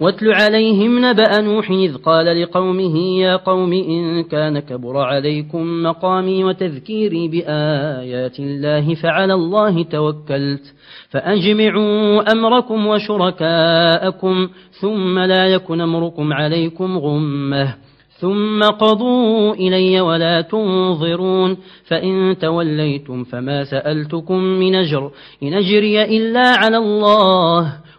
واتل عليهم نبأ نوح إذ قال لقومه يا قوم إن كان كبر عليكم مقامي وتذكيري بآيات الله فعلى الله توكلت فأجمعوا أمركم وشركاءكم ثم لا يكن أمركم عليكم غمة ثم قضوا إلي ولا تنظرون فإن توليتم فما سألتكم من أجر إن أجري إلا على الله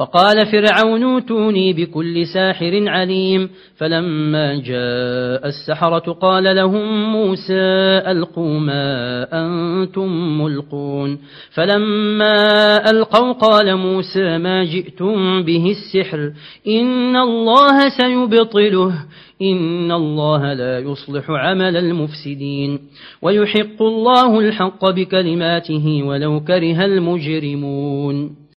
وقال فرعون اوتوني بكل ساحر عليم فلما جاء السحرة قال لهم موسى ألقوا ما أنتم ملقون فلما ألقوا قال موسى ما جئتم به السحر إن الله سيبطله إن الله لا يصلح عمل المفسدين ويحق الله الحق بكلماته ولو كره المجرمون